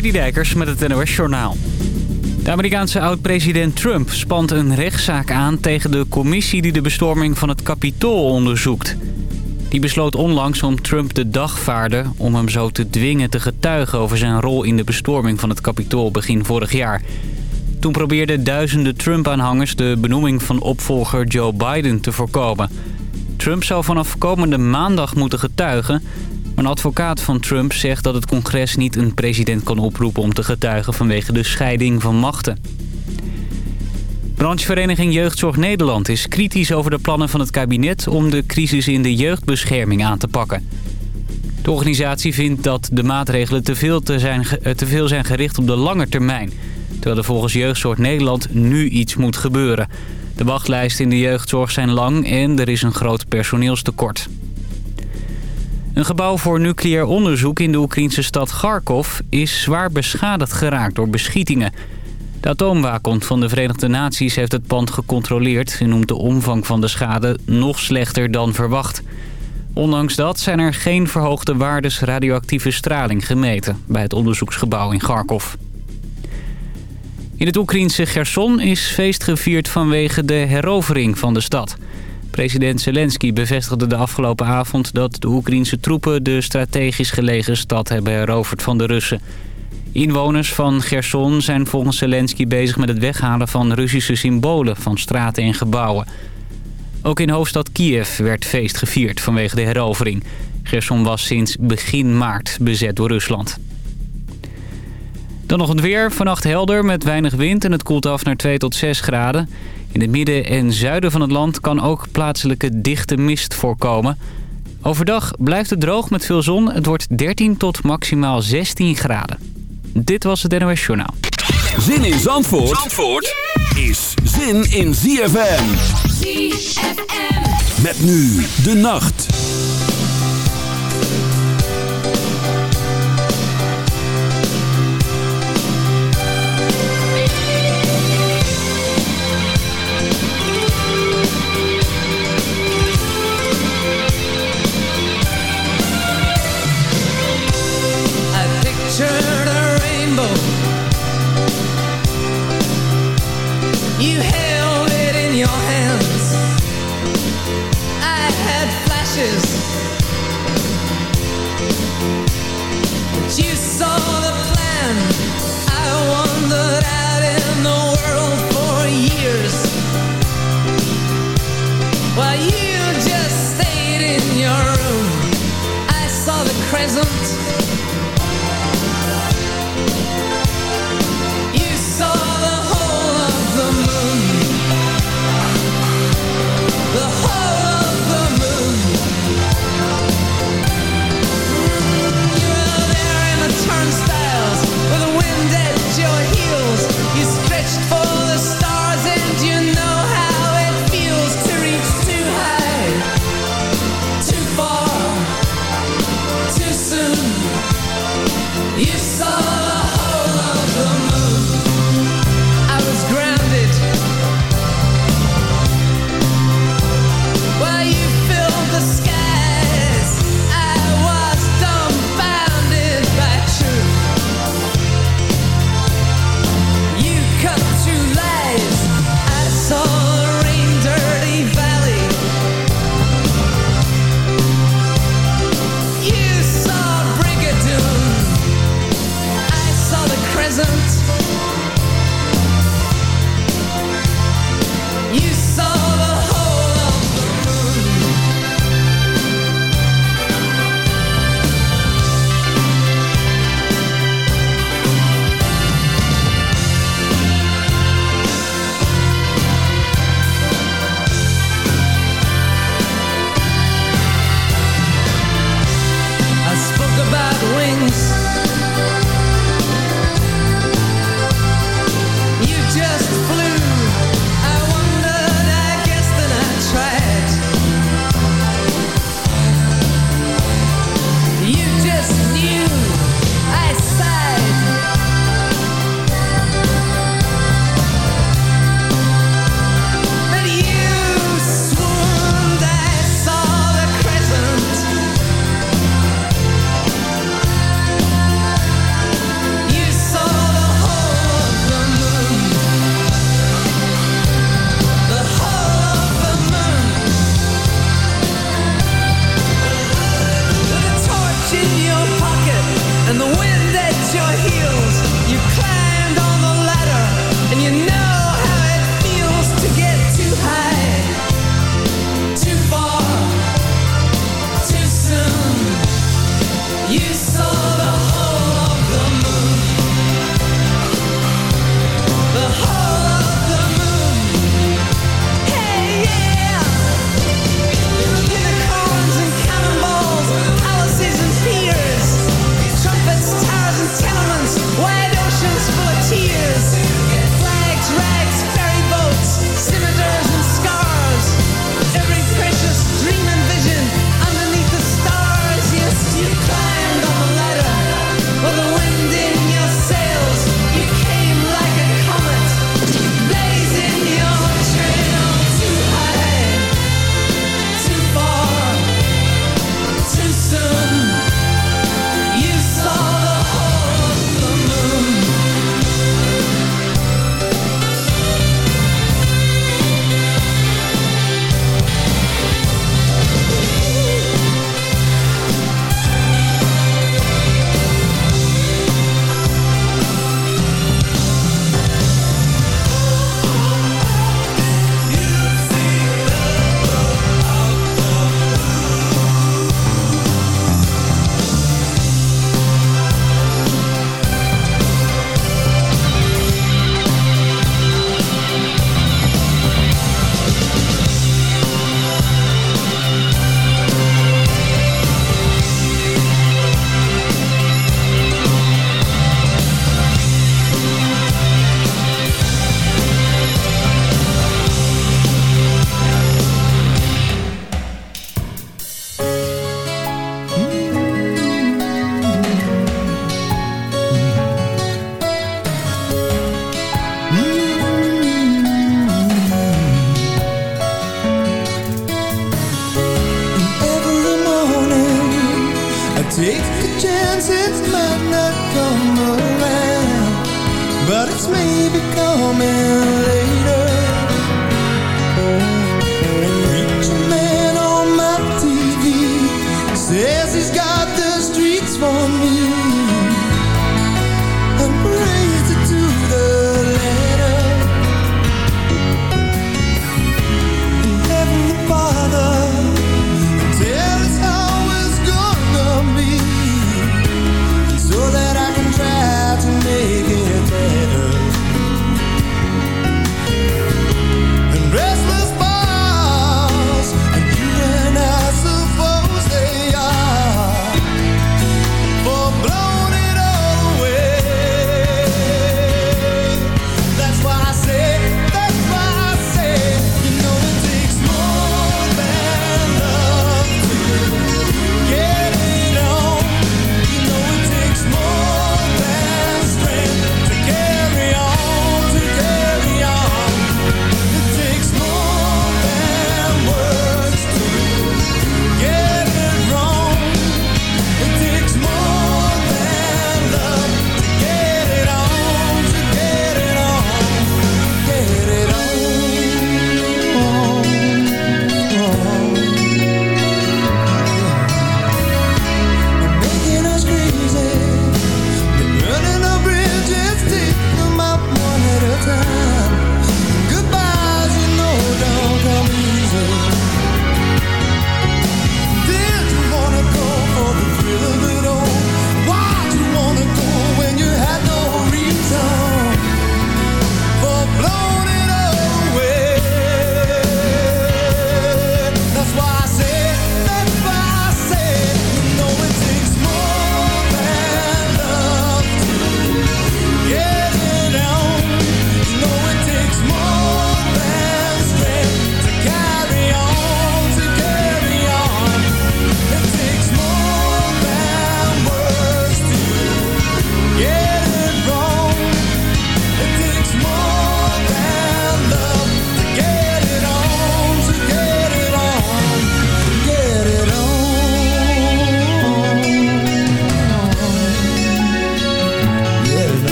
Dijkers met het NOS Journaal. De Amerikaanse oud-president Trump spant een rechtszaak aan tegen de commissie die de bestorming van het Capitool onderzoekt. Die besloot onlangs om Trump de dagvaarden om hem zo te dwingen te getuigen over zijn rol in de bestorming van het Capitool begin vorig jaar. Toen probeerden duizenden Trump-aanhangers de benoeming van opvolger Joe Biden te voorkomen. Trump zou vanaf komende maandag moeten getuigen... Een advocaat van Trump zegt dat het congres niet een president kan oproepen om te getuigen vanwege de scheiding van machten. Branchevereniging Jeugdzorg Nederland is kritisch over de plannen van het kabinet om de crisis in de jeugdbescherming aan te pakken. De organisatie vindt dat de maatregelen te veel, te zijn, eh, te veel zijn gericht op de lange termijn. Terwijl er volgens Jeugdzorg Nederland nu iets moet gebeuren. De wachtlijsten in de jeugdzorg zijn lang en er is een groot personeelstekort. Een gebouw voor nucleair onderzoek in de Oekraïnse stad Kharkov is zwaar beschadigd geraakt door beschietingen. De atoomwaakhond van de Verenigde Naties heeft het pand gecontroleerd... en noemt de omvang van de schade nog slechter dan verwacht. Ondanks dat zijn er geen verhoogde waardes radioactieve straling gemeten... bij het onderzoeksgebouw in Kharkov. In het Oekraïnse Gerson is feest gevierd vanwege de herovering van de stad... President Zelensky bevestigde de afgelopen avond dat de Oekraïnse troepen de strategisch gelegen stad hebben heroverd van de Russen. Inwoners van Gerson zijn volgens Zelensky bezig met het weghalen van Russische symbolen van straten en gebouwen. Ook in hoofdstad Kiev werd feest gevierd vanwege de herovering. Gerson was sinds begin maart bezet door Rusland. Dan nog het weer. Vannacht helder met weinig wind en het koelt af naar 2 tot 6 graden. In het midden en zuiden van het land kan ook plaatselijke dichte mist voorkomen. Overdag blijft het droog met veel zon. Het wordt 13 tot maximaal 16 graden. Dit was het NOS Journaal. Zin in Zandvoort, Zandvoort is zin in ZFM. ZFM. Met nu de nacht. may be coming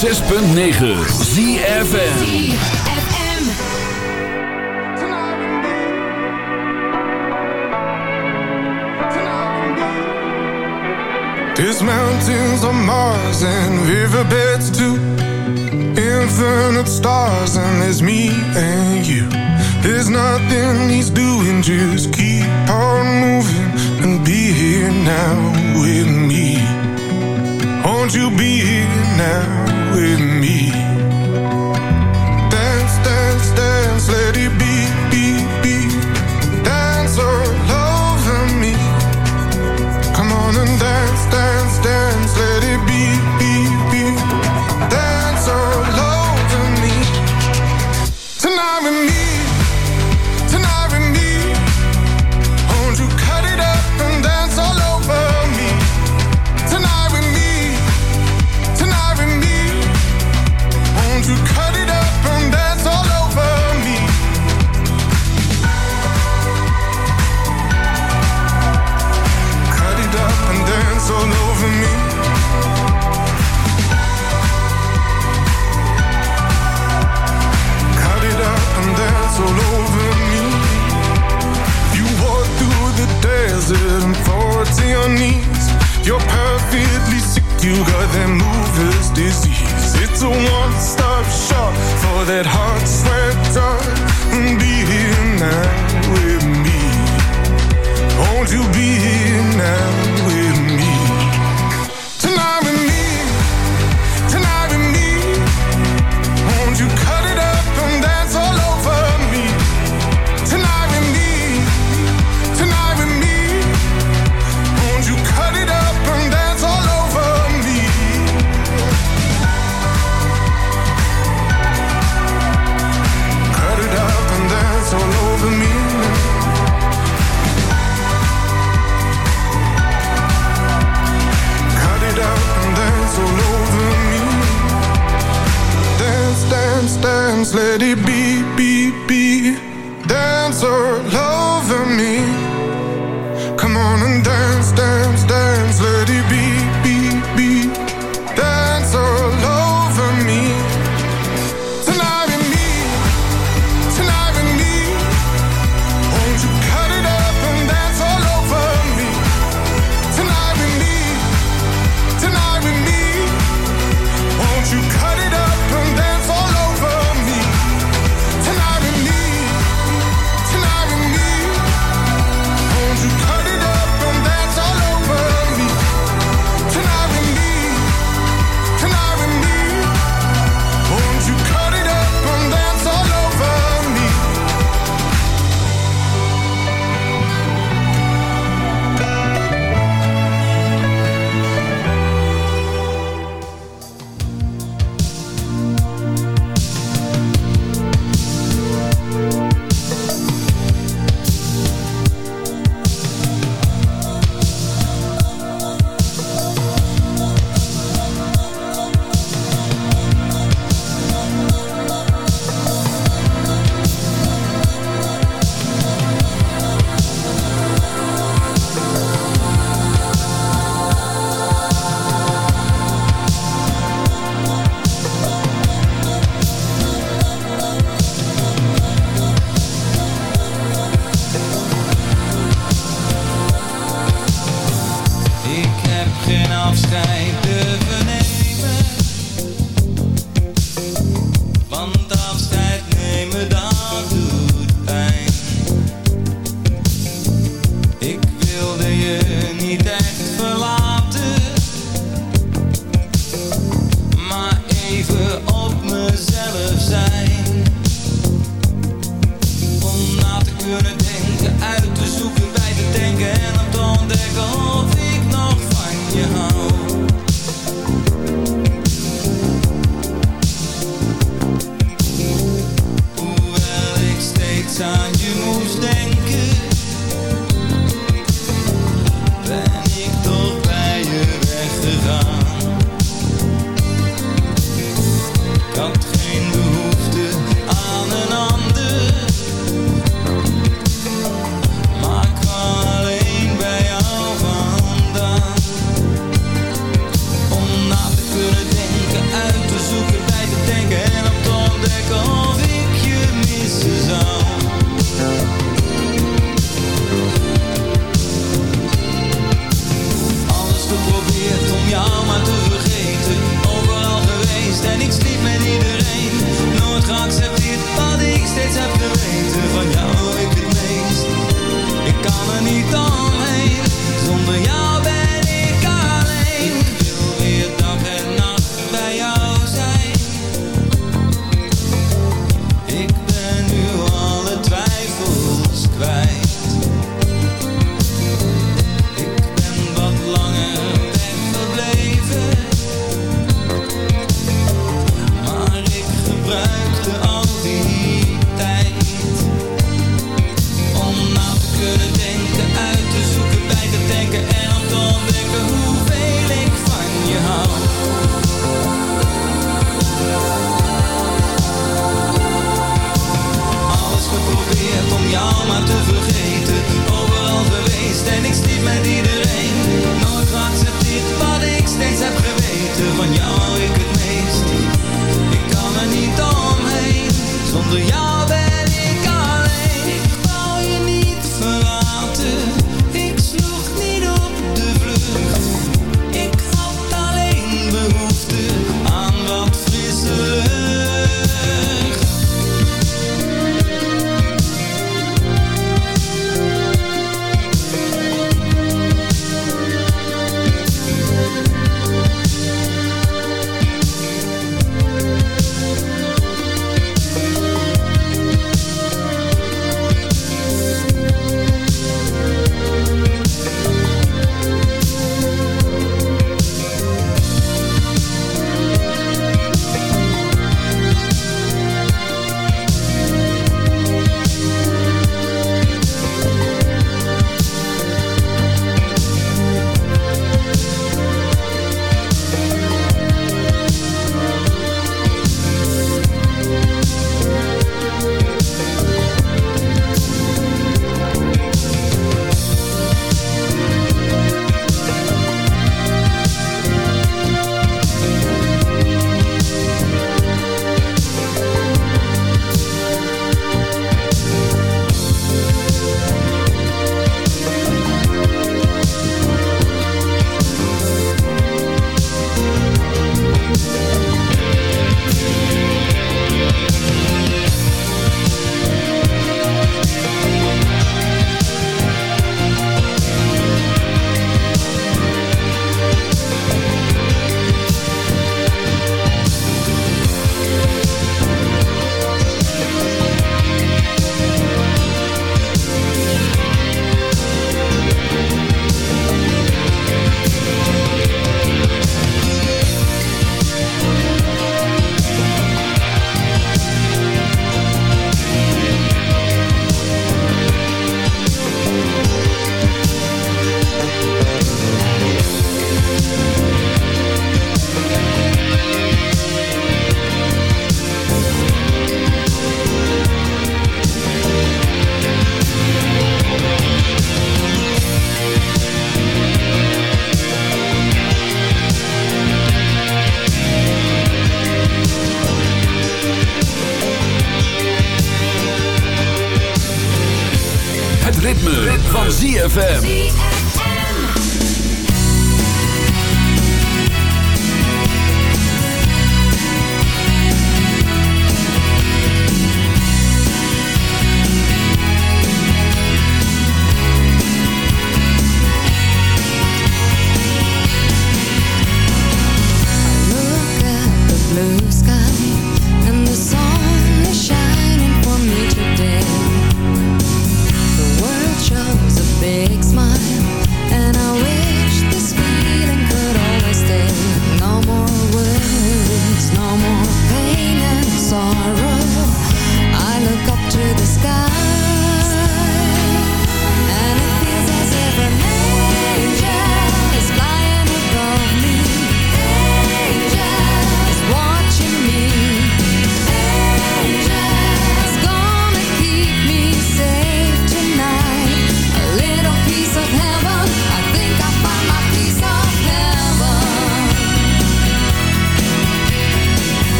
106.9 ZFN There's mountains on Mars and riverbeds too Infinite stars and there's me and you There's nothing he's doing, just keep on moving And be here now with me Won't you be here now with me. vividly sick, you got that mover's disease. It's a one stop shop for that hot sweater. Be here now with me. Won't you be here now with?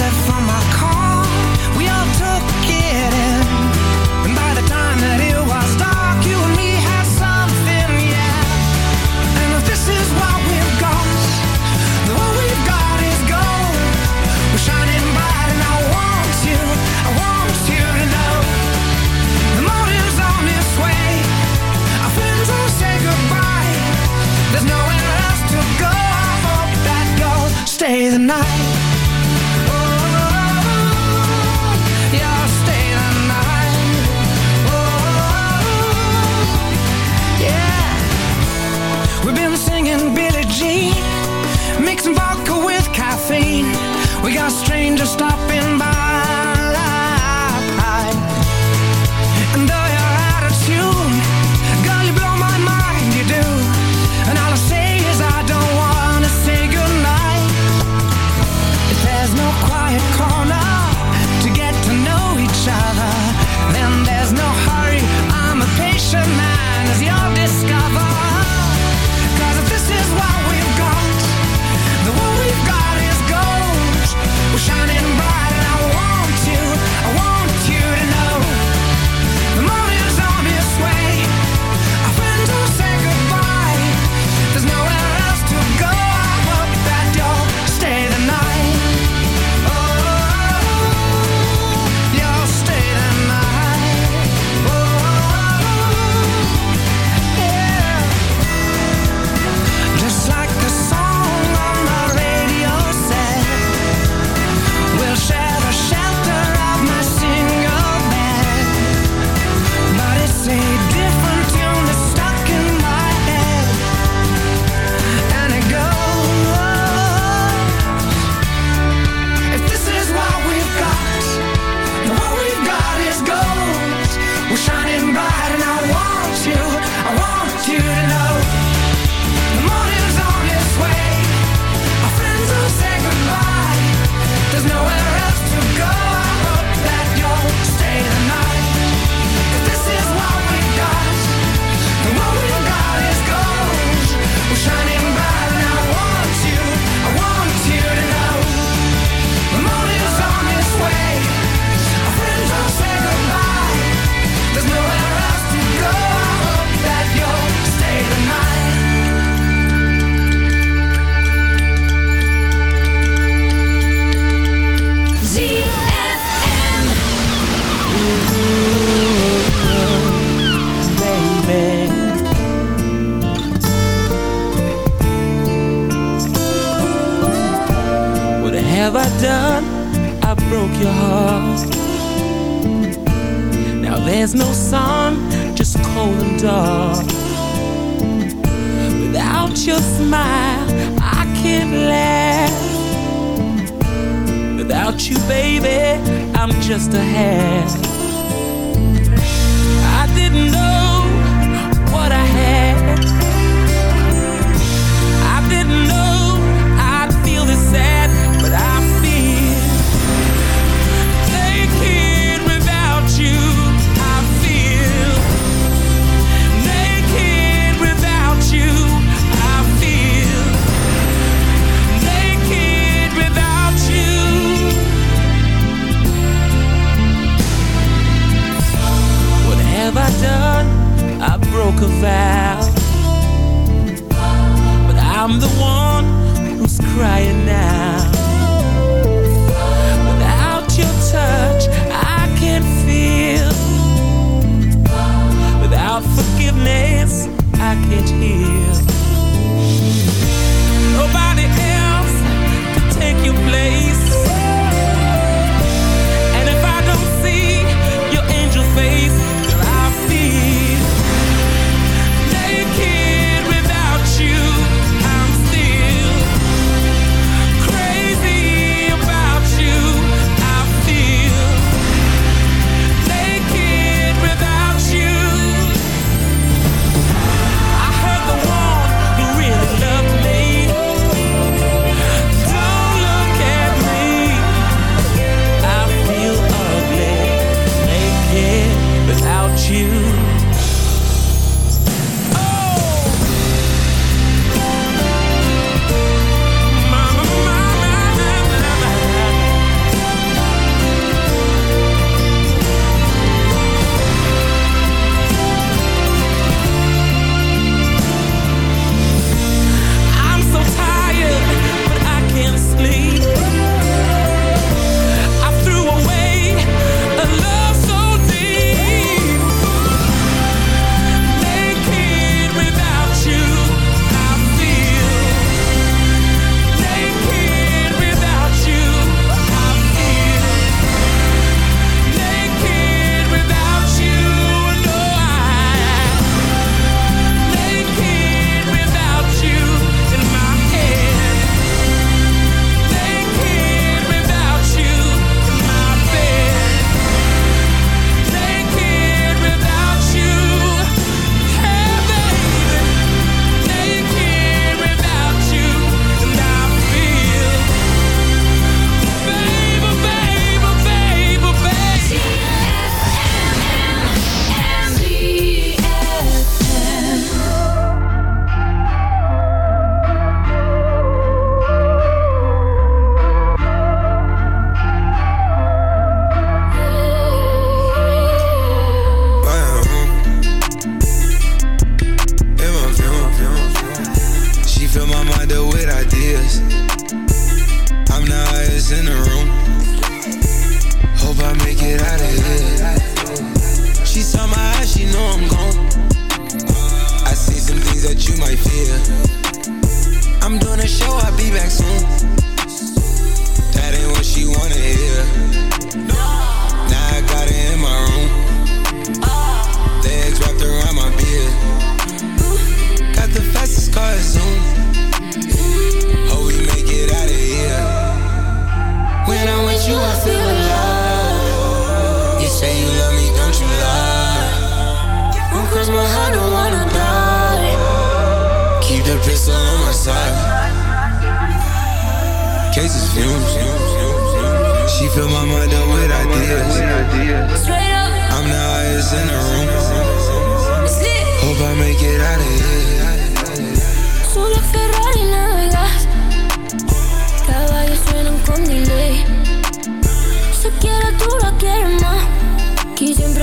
except for my car.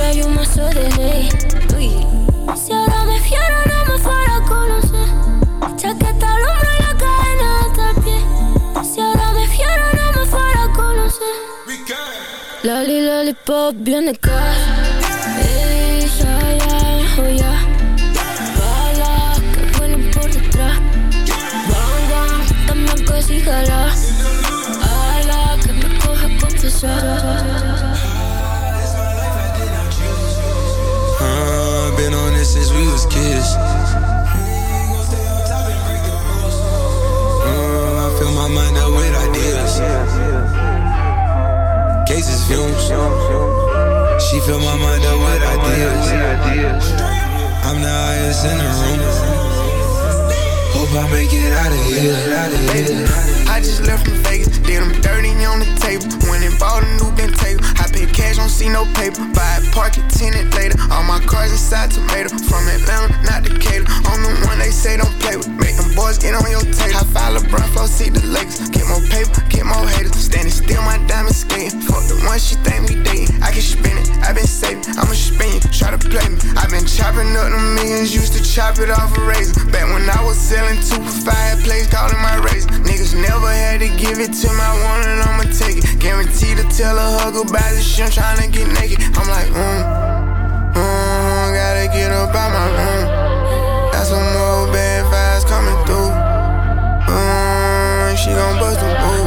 Un mazo de ley. Uy. Si ahora me fiero, no me fuera a conocer. Chaqueta al hombro y la cadena hasta el pie. Si ahora me fiero, no me fuera a conocer. Lali, lollipop, de casa. Ey, ya, oh ya. Bala, que vuelen por detrás. Bang, bang, también que si jala. Ala, que me coja confesar. Since we was kids. Uh, I fill my mind up with ideas. Cases fumes. She fill my mind up with ideas. I'm the highest in the room. Hope I make it out of here. I just left from Vegas, did them dirty on the table. Went and bought a new bent table. Paid cash, don't see no paper. Buy it, park it, tenant later. All my cars inside tomato. From Atlanta, not Decatur. On the one they say don't play with. Make them boys get on your table. High five LeBron, flow, see the Lakers. Get more paper, get more haters. Standing still, my diamond skating. Fuck the one she think we dating. I can spin it, i been saving. I'ma spin you, try to play me. i been chopping up the millions, used to chop it off a razor. Back when I was selling two for five, place calling my razor. Niggas never had to give it to my one and I'ma take it. Guaranteed to tell a hug about the shit, I'm tryna get naked. I'm like, mm, mm, gotta get up out my room. Got some more bad vibes coming through. Mm, she gon' bust the move,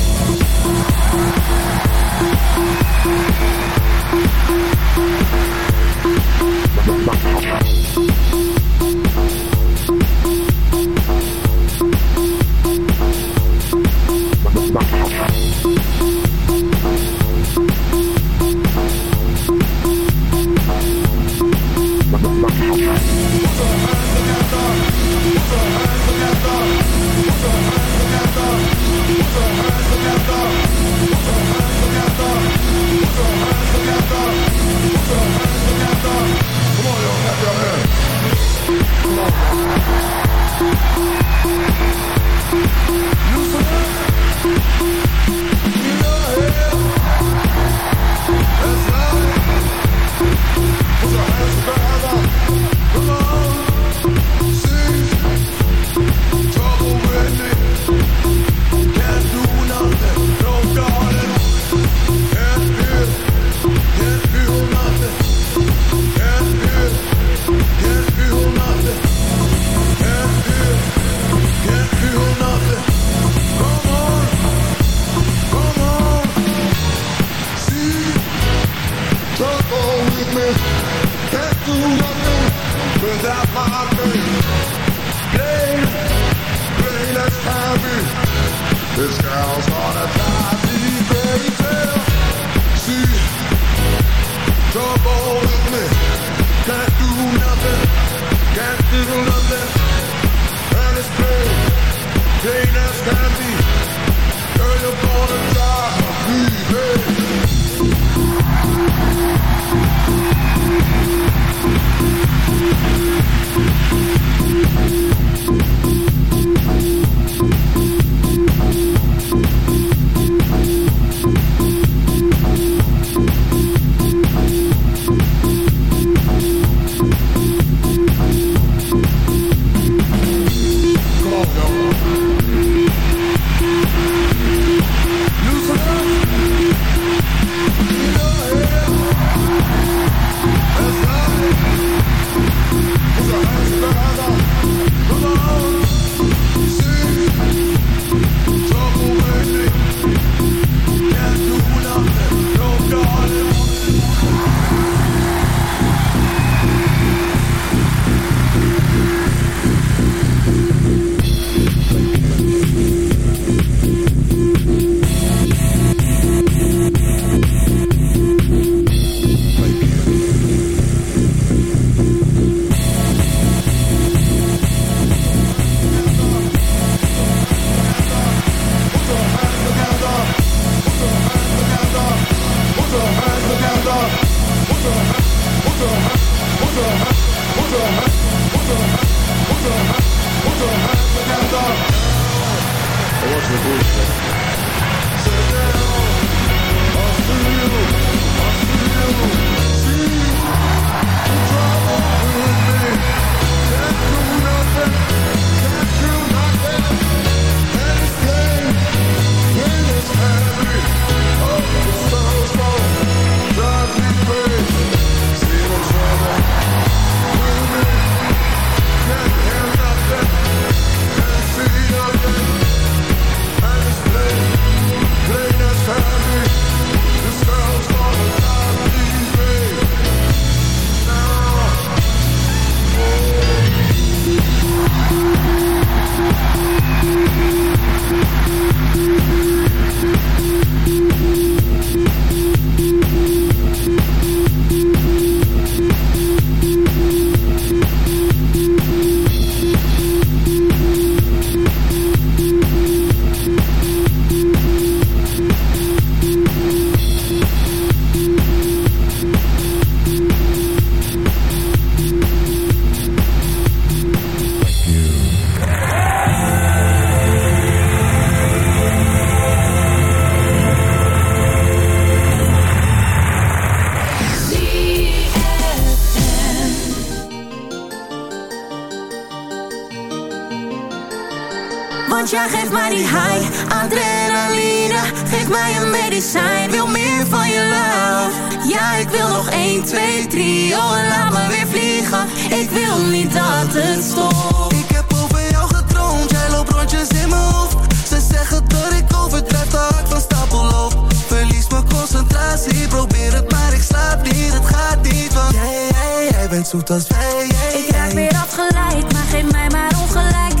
Want jij geeft mij die high, adrenaline. Geef mij een medicijn, wil meer van je love. Ja, ik wil nog 1, 2, 3, oh en laat me weer vliegen. Ik wil niet dat het stopt. Ik heb over jou getroond, jij loopt rondjes in mijn hoofd. Ze zeggen dat ik overdrijf, de hart van stapel loop Verlies mijn concentratie, probeer het maar ik slaap niet. Het gaat niet, want jij, jij, jij bent zoet als wij Ik raak weer afgeleid, maar geef mij maar ongelijk.